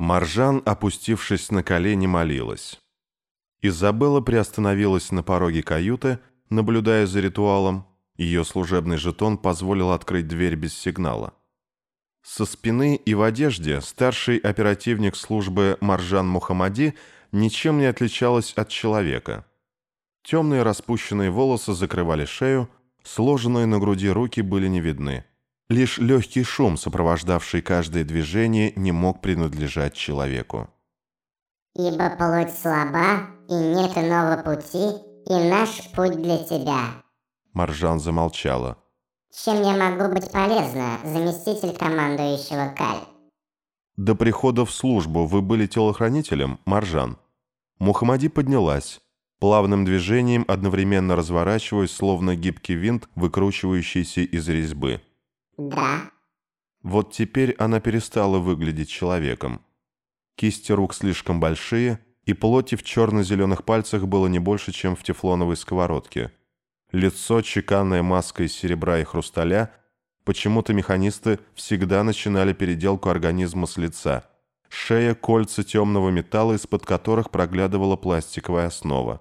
Маржан, опустившись на колени, молилась. Изабелла приостановилась на пороге каюты, наблюдая за ритуалом. Ее служебный жетон позволил открыть дверь без сигнала. Со спины и в одежде старший оперативник службы Маржан Мухаммади ничем не отличалась от человека. Темные распущенные волосы закрывали шею, сложенные на груди руки были не видны. Лишь легкий шум, сопровождавший каждое движение, не мог принадлежать человеку. «Ибо плоть слаба, и нет иного пути, и наш путь для тебя». Маржан замолчала. «Чем я могу быть полезна, заместитель командующего Каль?» «До прихода в службу вы были телохранителем, Маржан?» Мухаммади поднялась, плавным движением одновременно разворачиваясь, словно гибкий винт, выкручивающийся из резьбы. «Да». Вот теперь она перестала выглядеть человеком. Кисти рук слишком большие, и плоти в черно-зеленых пальцах было не больше, чем в тефлоновой сковородке. Лицо, чеканная маска из серебра и хрусталя, почему-то механисты всегда начинали переделку организма с лица. Шея, кольца темного металла, из-под которых проглядывала пластиковая основа.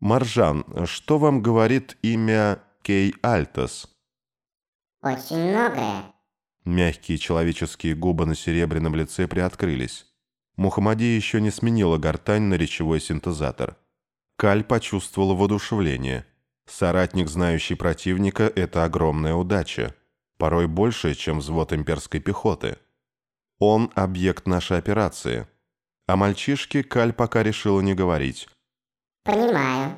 «Маржан, что вам говорит имя Кей Альтос?» «Очень многое». Мягкие человеческие губы на серебряном лице приоткрылись. Мухаммади еще не сменила гортань на речевой синтезатор. Каль почувствовала воодушевление. Соратник, знающий противника, это огромная удача. Порой больше, чем взвод имперской пехоты. Он – объект нашей операции. О мальчишке Каль пока решила не говорить. «Понимаю».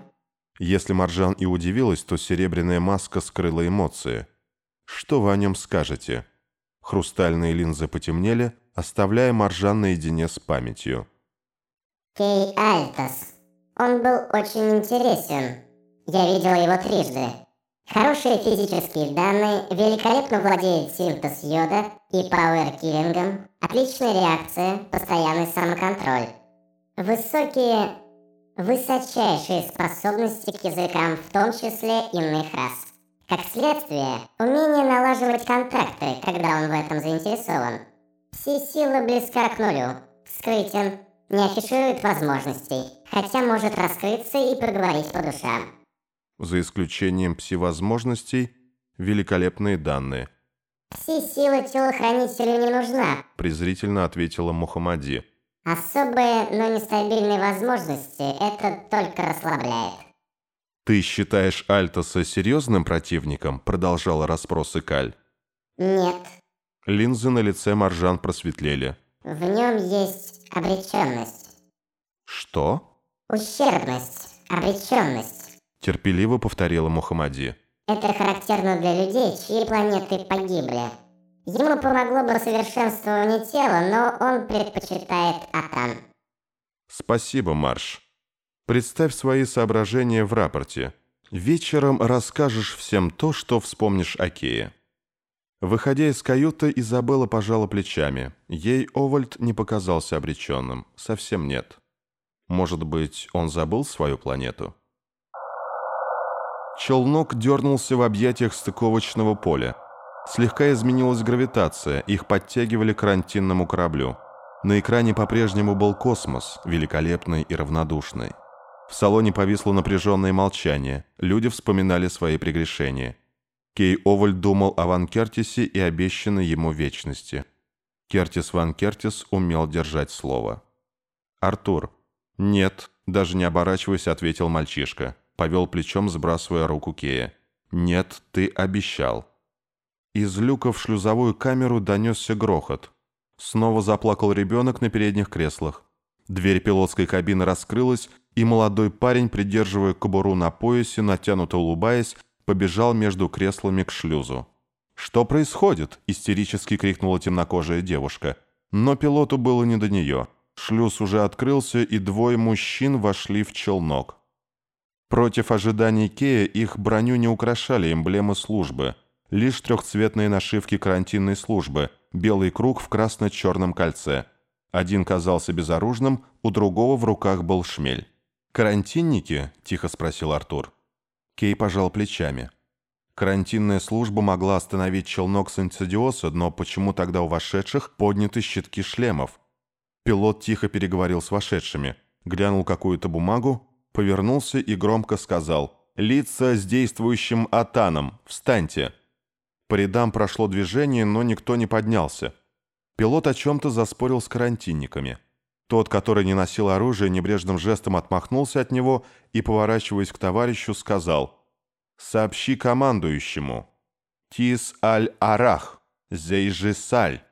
Если Маржан и удивилась, то серебряная маска скрыла эмоции. «Что вы о нем скажете?» Хрустальные линзы потемнели, оставляя Маржан наедине с памятью. Кей Альтос. Он был очень интересен. Я видел его трижды. Хорошие физические данные, великолепно владеет синтез йода и пауэр-киллингом, отличная реакция, постоянный самоконтроль. Высокие, высочайшие способности к языкам, в том числе иных рас. Как следствие, умение налаживать контакты, когда он в этом заинтересован. Все силы близка к нулю. Скрытен, не афиширует возможностей, хотя может раскрыться и поговорить по душам. За исключением пси-возможностей, великолепные данные. «Пси-сила телохранителю не нужна», – презрительно ответила Мухаммади. «Особые, но нестабильные возможности это только расслабляет». «Ты считаешь Альтоса серьезным противником?» – продолжала расспросы Каль. «Нет». Линзы на лице Маржан просветлели. «В нем есть обреченность». «Что?» «Ущербность, обреченность», – терпеливо повторила Мухаммади. «Это характерно для людей, чьи планеты погибли. Ему помогло бы совершенствование тела, но он предпочитает Атан». «Спасибо, Марш. Представь свои соображения в рапорте. Вечером расскажешь всем то, что вспомнишь о Кее». Выходя из каюты, Изабелла пожала плечами. Ей Овальд не показался обреченным. Совсем нет. Может быть, он забыл свою планету? Челнок дернулся в объятиях стыковочного поля. Слегка изменилась гравитация, их подтягивали к карантинному кораблю. На экране по-прежнему был космос, великолепный и равнодушный. В салоне повисло напряженное молчание. Люди вспоминали свои прегрешения. Кей Оваль думал о Ван Кертисе и обещанной ему вечности. Кертис Ван Кертис умел держать слово. «Артур». «Нет», даже не оборачиваясь, ответил мальчишка. Повел плечом, сбрасывая руку Кея. «Нет, ты обещал». Из люка в шлюзовую камеру донесся грохот. Снова заплакал ребенок на передних креслах. Дверь пилотской кабины раскрылась, и молодой парень, придерживая кобуру на поясе, натянуто улыбаясь, побежал между креслами к шлюзу. «Что происходит?» – истерически крикнула темнокожая девушка. Но пилоту было не до нее. Шлюз уже открылся, и двое мужчин вошли в челнок. Против ожиданий Кея их броню не украшали эмблемы службы. Лишь трехцветные нашивки карантинной службы, белый круг в красно-черном кольце. Один казался безоружным, у другого в руках был шмель. «Карантинники?» – тихо спросил Артур. Кей пожал плечами. Карантинная служба могла остановить челнок с инцидиоса, но почему тогда у вошедших подняты щитки шлемов? Пилот тихо переговорил с вошедшими, глянул какую-то бумагу, повернулся и громко сказал «Лица с действующим атаном, встаньте!» По рядам прошло движение, но никто не поднялся. Пилот о чем-то заспорил с карантинниками. Тот, который не носил оружие, небрежным жестом отмахнулся от него и, поворачиваясь к товарищу, сказал «Сообщи командующему. Тис аль-Арах, зейжисаль».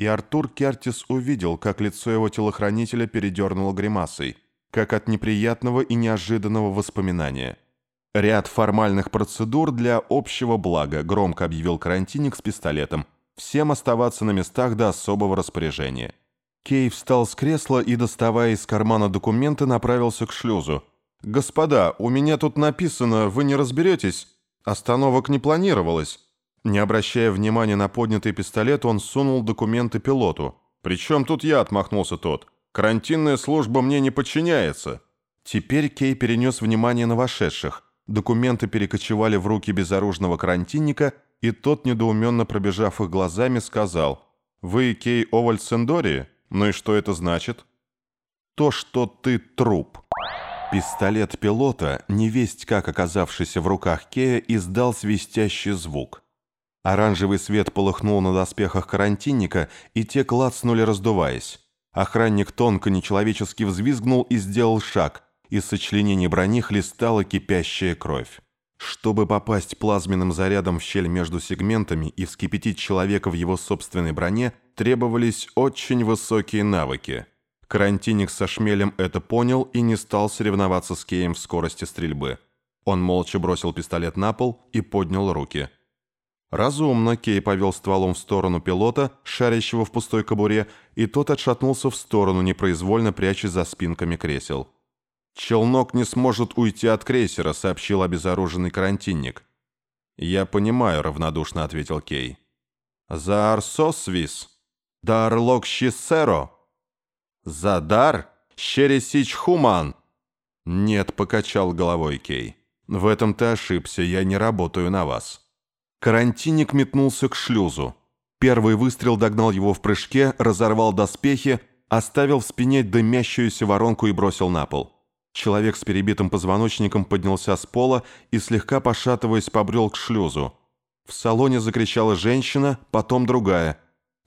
И Артур Кертис увидел, как лицо его телохранителя передернуло гримасой, как от неприятного и неожиданного воспоминания. «Ряд формальных процедур для общего блага», — громко объявил карантинник с пистолетом. «Всем оставаться на местах до особого распоряжения». Кей встал с кресла и, доставая из кармана документы, направился к шлюзу. «Господа, у меня тут написано, вы не разберетесь? Остановок не планировалось». Не обращая внимания на поднятый пистолет, он сунул документы пилоту. «Причем тут я?» – отмахнулся тот. «Карантинная служба мне не подчиняется». Теперь Кей перенес внимание на вошедших. Документы перекочевали в руки безоружного карантинника, и тот, недоуменно пробежав их глазами, сказал «Вы Кей Овальд Сендори?» Ну и что это значит? То, что ты труп. Пистолет пилота, невесть как оказавшийся в руках Кея, издал свистящий звук. Оранжевый свет полыхнул на доспехах карантинника, и те клацнули, раздуваясь. Охранник тонко нечеловечески взвизгнул и сделал шаг. Из сочленений брони хлестала кипящая кровь. Чтобы попасть плазменным зарядом в щель между сегментами и вскипятить человека в его собственной броне, требовались очень высокие навыки. Карантиник со шмелем это понял и не стал соревноваться с Кеем в скорости стрельбы. Он молча бросил пистолет на пол и поднял руки. Разумно Кей повел стволом в сторону пилота, шарящего в пустой кобуре, и тот отшатнулся в сторону, непроизвольно прячась за спинками кресел. «Челнок не сможет уйти от крейсера», — сообщил обезоруженный карантинник. «Я понимаю», — равнодушно ответил Кей. «За Арсосвис? Дар Локщисеро? За дар? Щересич Хуман?» «Нет», — покачал головой Кей. «В этом ты ошибся, я не работаю на вас». Карантинник метнулся к шлюзу. Первый выстрел догнал его в прыжке, разорвал доспехи, оставил в спине дымящуюся воронку и бросил на пол. Человек с перебитым позвоночником поднялся с пола и, слегка пошатываясь, побрел к шлюзу. В салоне закричала женщина, потом другая.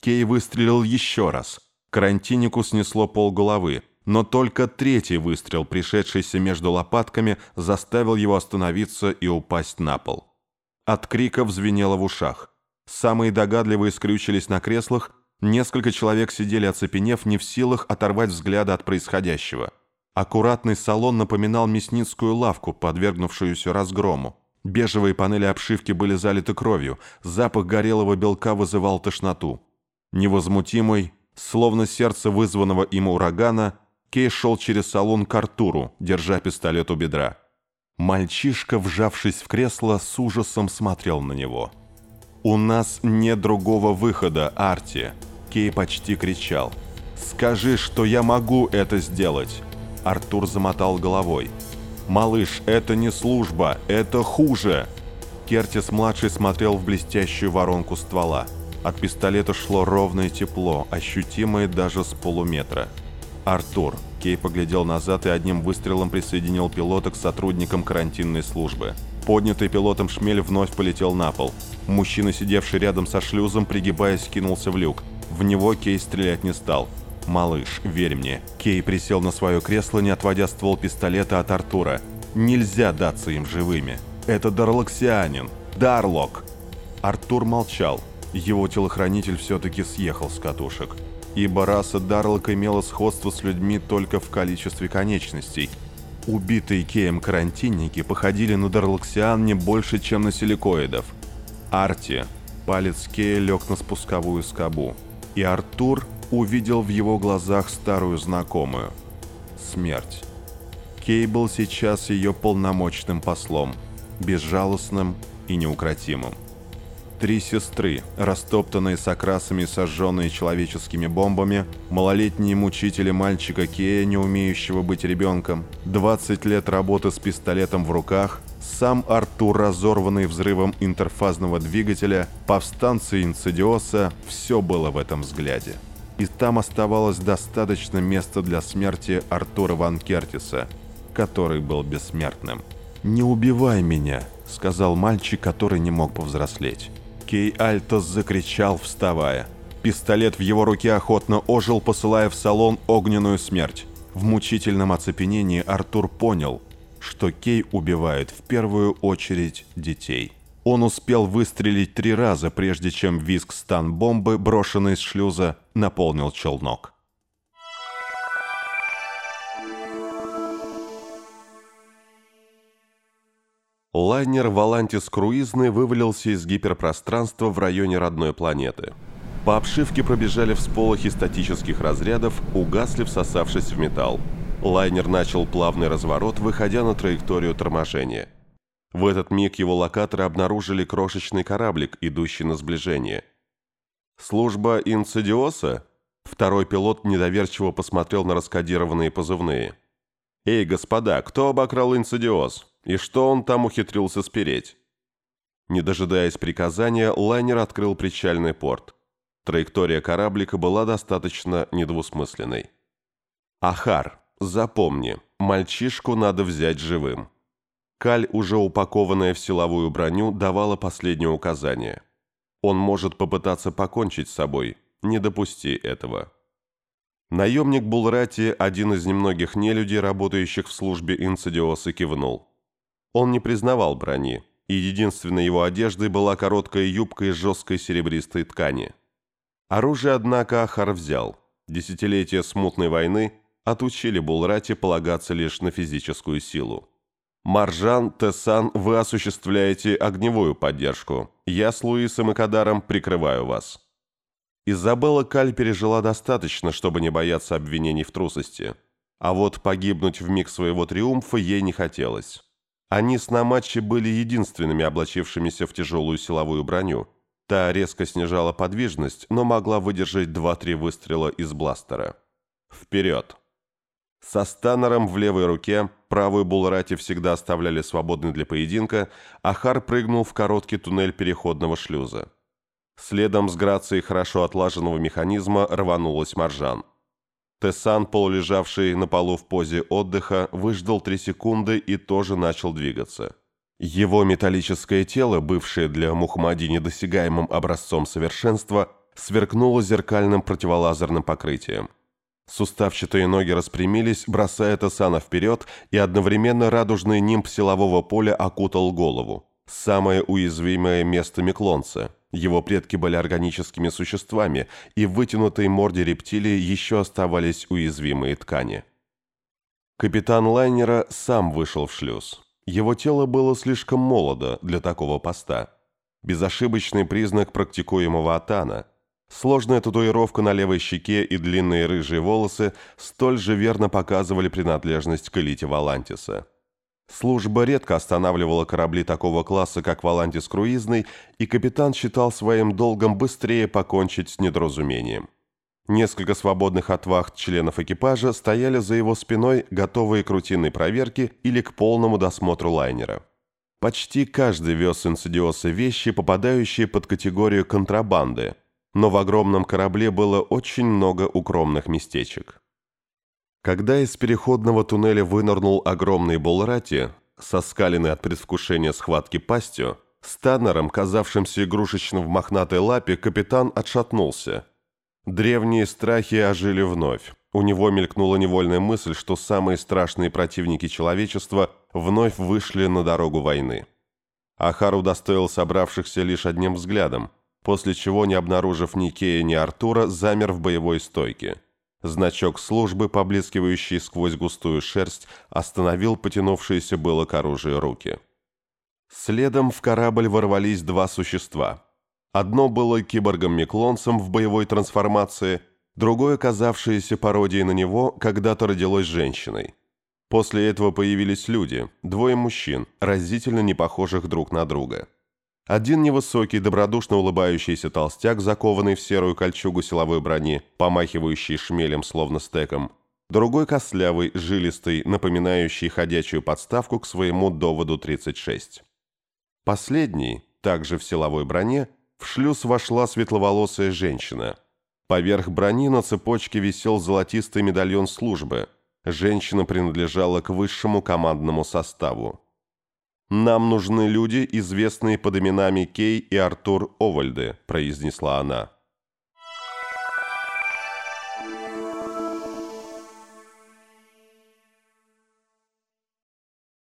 Кей выстрелил еще раз. Карантиннику снесло полголовы, но только третий выстрел, пришедшийся между лопатками, заставил его остановиться и упасть на пол. От крика взвенело в ушах. Самые догадливые скрючились на креслах, несколько человек сидели оцепенев, не в силах оторвать взгляда от происходящего. Аккуратный салон напоминал мясницкую лавку, подвергнувшуюся разгрому. Бежевые панели обшивки были залиты кровью, запах горелого белка вызывал тошноту. Невозмутимый, словно сердце вызванного им урагана, Кей шел через салон к Артуру, держа пистолет у бедра. Мальчишка, вжавшись в кресло, с ужасом смотрел на него. «У нас нет другого выхода, Арти!» Кей почти кричал. «Скажи, что я могу это сделать!» Артур замотал головой. «Малыш, это не служба, это хуже!» Кертис-младший смотрел в блестящую воронку ствола. От пистолета шло ровное тепло, ощутимое даже с полуметра. «Артур!» Кей поглядел назад и одним выстрелом присоединил пилота к сотрудникам карантинной службы. Поднятый пилотом шмель вновь полетел на пол. Мужчина, сидевший рядом со шлюзом, пригибаясь, кинулся в люк. В него Кей стрелять не стал. «Малыш, верь мне». Кей присел на свое кресло, не отводя ствол пистолета от Артура. «Нельзя даться им живыми. Это Дарлоксианин. Дарлок!» Артур молчал. Его телохранитель все-таки съехал с катушек. Ибо раса Дарлока имела сходство с людьми только в количестве конечностей. Убитые Кеем карантинники походили на Дарлоксиан не больше, чем на силикоидов. Арти. Палец Кея лег на спусковую скобу. И Артур увидел в его глазах старую знакомую – смерть. Кей был сейчас ее полномочным послом, безжалостным и неукротимым. Три сестры, растоптанные с окрасами и сожженные человеческими бомбами, малолетние мучители мальчика Кея, не умеющего быть ребенком, 20 лет работы с пистолетом в руках, сам Артур, разорванный взрывом интерфазного двигателя, повстанцы Инцидиоса – все было в этом взгляде. и там оставалось достаточно места для смерти Артура Ван Кертиса, который был бессмертным. «Не убивай меня», — сказал мальчик, который не мог повзрослеть. Кей Альтос закричал, вставая. Пистолет в его руке охотно ожил, посылая в салон огненную смерть. В мучительном оцепенении Артур понял, что Кей убивает в первую очередь детей. Он успел выстрелить три раза, прежде чем визг стан бомбы, брошенный с шлюза, наполнил челнок. Лайнер «Валантис Круизный» вывалился из гиперпространства в районе родной планеты. По обшивке пробежали всполохи статических разрядов, угасли, всосавшись в металл. Лайнер начал плавный разворот, выходя на траекторию торможения. В этот миг его локаторы обнаружили крошечный кораблик, идущий на сближение. «Служба Инцидиоса?» Второй пилот недоверчиво посмотрел на раскодированные позывные. «Эй, господа, кто обокрал Инцидиос? И что он там ухитрился спереть?» Не дожидаясь приказания, лайнер открыл причальный порт. Траектория кораблика была достаточно недвусмысленной. «Ахар, запомни, мальчишку надо взять живым». Каль, уже упакованная в силовую броню, давала последнее указание. Он может попытаться покончить с собой. Не допусти этого. Наемник Булрати, один из немногих нелюдей, работающих в службе Инцидиоса, кивнул. Он не признавал брони, и единственной его одеждой была короткая юбка из жесткой серебристой ткани. Оружие, однако, Ахар взял. Десятилетия смутной войны отучили Булрати полагаться лишь на физическую силу. Маржан, Тесан, вы осуществляете огневую поддержку. Я с Луисом и Кадаром прикрываю вас. Изабелла Каль пережила достаточно, чтобы не бояться обвинений в трусости. А вот погибнуть в миг своего триумфа ей не хотелось. Они с Намачи были единственными облачившимися в тяжелую силовую броню. Та резко снижала подвижность, но могла выдержать 2-3 выстрела из бластера. Вперед! Со станером в левой руке, правую Булрати всегда оставляли свободной для поединка, Ахар прыгнул в короткий туннель переходного шлюза. Следом с грацией хорошо отлаженного механизма рванулась Маржан. Тессан, полулежавший на полу в позе отдыха, выждал три секунды и тоже начал двигаться. Его металлическое тело, бывшее для Мухаммади недосягаемым образцом совершенства, сверкнуло зеркальным противолазерным покрытием. Суставчатые ноги распрямились, бросая Тесана вперед, и одновременно радужный нимб силового поля окутал голову. Самое уязвимое место Меклонца. Его предки были органическими существами, и в вытянутой морде рептилии еще оставались уязвимые ткани. Капитан лайнера сам вышел в шлюз. Его тело было слишком молодо для такого поста. Безошибочный признак практикуемого атана – Сложная татуировка на левой щеке и длинные рыжие волосы столь же верно показывали принадлежность к элите Валантиса. Служба редко останавливала корабли такого класса, как Валантис Круизный, и капитан считал своим долгом быстрее покончить с недоразумением. Несколько свободных от вахт членов экипажа стояли за его спиной, готовые к рутинной проверке или к полному досмотру лайнера. Почти каждый вез инсидиосы вещи, попадающие под категорию контрабанды – но в огромном корабле было очень много укромных местечек. Когда из переходного туннеля вынырнул огромный Болрати, соскаленный от предвкушения схватки пастью, с казавшимся игрушечным в мохнатой лапе, капитан отшатнулся. Древние страхи ожили вновь. У него мелькнула невольная мысль, что самые страшные противники человечества вновь вышли на дорогу войны. Ахар удостоил собравшихся лишь одним взглядом – после чего, не обнаружив ни Кея, ни Артура, замер в боевой стойке. Значок службы, поблескивающий сквозь густую шерсть, остановил потянувшиеся было к оружию руки. Следом в корабль ворвались два существа. Одно было киборгом-меклонцем в боевой трансформации, другое, казавшееся пародией на него, когда-то родилось женщиной. После этого появились люди, двое мужчин, разительно не похожих друг на друга. Один невысокий, добродушно улыбающийся толстяк, закованный в серую кольчугу силовой брони, помахивающий шмелем словно стеком. Другой кослявый, жилистый, напоминающий ходячую подставку к своему доводу 36. Последний, также в силовой броне, в шлюз вошла светловолосая женщина. Поверх брони на цепочке висел золотистый медальон службы. Женщина принадлежала к высшему командному составу. «Нам нужны люди, известные под именами Кей и Артур Овальды», – произнесла она.